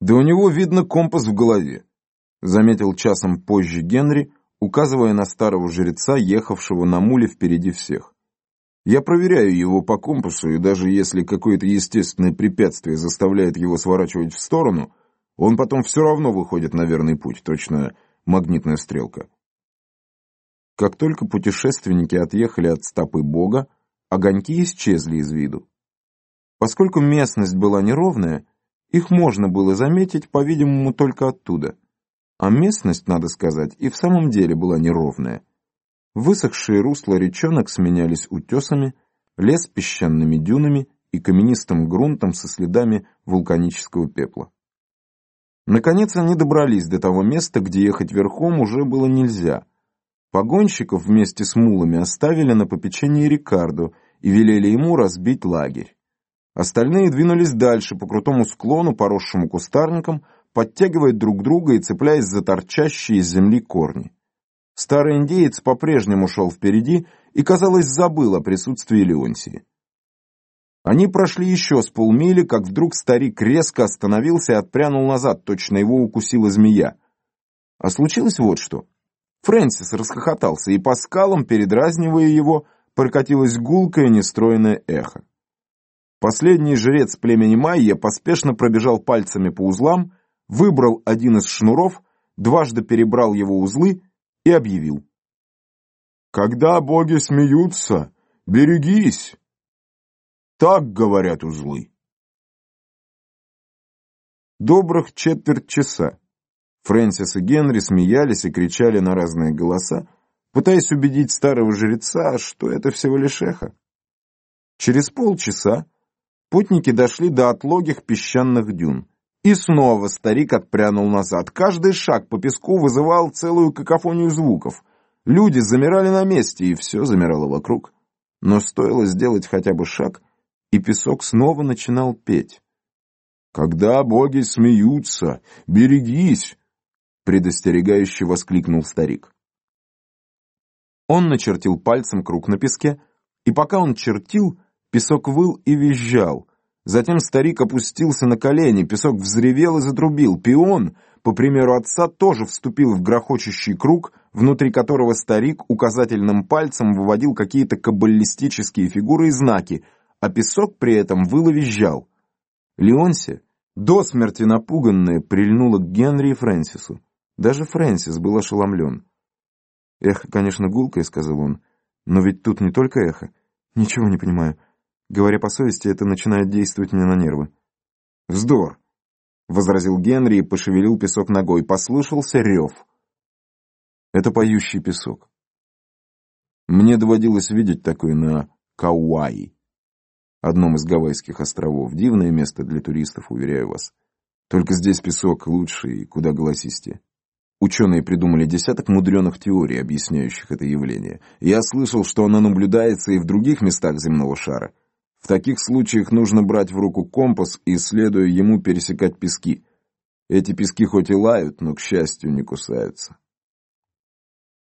«Да у него, видно, компас в голове», — заметил часом позже Генри, указывая на старого жреца, ехавшего на муле впереди всех. «Я проверяю его по компасу, и даже если какое-то естественное препятствие заставляет его сворачивать в сторону, он потом все равно выходит на верный путь, точно магнитная стрелка». Как только путешественники отъехали от стопы бога, огоньки исчезли из виду. Поскольку местность была неровная, их можно было заметить, по-видимому, только оттуда. А местность, надо сказать, и в самом деле была неровная. Высохшие русла речонок сменялись утесами, лес песчаными дюнами и каменистым грунтом со следами вулканического пепла. Наконец они добрались до того места, где ехать верхом уже было нельзя. Погонщиков вместе с мулами оставили на попечении Рикардо и велели ему разбить лагерь. Остальные двинулись дальше по крутому склону, поросшему кустарником, подтягивая друг друга и цепляясь за торчащие из земли корни. Старый индеец по-прежнему шел впереди и, казалось, забыл о присутствии Леонтии. Они прошли еще с полмили, как вдруг старик резко остановился и отпрянул назад, точно его укусила змея. А случилось вот что. Фрэнсис расхохотался, и по скалам, передразнивая его, прокатилось гулкое нестроенное эхо. Последний жрец племени Майя поспешно пробежал пальцами по узлам, выбрал один из шнуров, дважды перебрал его узлы и объявил. «Когда боги смеются, берегись!» Так говорят узлы. Добрых четверть часа Фрэнсис и Генри смеялись и кричали на разные голоса, пытаясь убедить старого жреца, что это всего лишь эхо. Через полчаса Путники дошли до отлогих песчаных дюн. И снова старик отпрянул назад. Каждый шаг по песку вызывал целую какофонию звуков. Люди замирали на месте, и все замирало вокруг. Но стоило сделать хотя бы шаг, и песок снова начинал петь. «Когда боги смеются, берегись!» — предостерегающе воскликнул старик. Он начертил пальцем круг на песке, и пока он чертил, Песок выл и визжал. Затем старик опустился на колени, песок взревел и затрубил. Пион, по примеру отца, тоже вступил в грохочущий круг, внутри которого старик указательным пальцем выводил какие-то каббалистические фигуры и знаки, а песок при этом выл и визжал. Леонси, до смерти напуганная, прильнула к Генри и Фрэнсису. Даже Фрэнсис был ошеломлен. «Эхо, конечно, гулкое», — сказал он, — «но ведь тут не только эхо. Ничего не понимаю». Говоря по совести, это начинает действовать мне на нервы. «Вздор!» — возразил Генри и пошевелил песок ногой. Послышался рев. «Это поющий песок. Мне доводилось видеть такое на Кауаи, одном из Гавайских островов. Дивное место для туристов, уверяю вас. Только здесь песок лучше и куда голосистее. Ученые придумали десяток мудреных теорий, объясняющих это явление. Я слышал, что оно наблюдается и в других местах земного шара. В таких случаях нужно брать в руку компас и, следуя ему, пересекать пески. Эти пески хоть и лают, но, к счастью, не кусаются.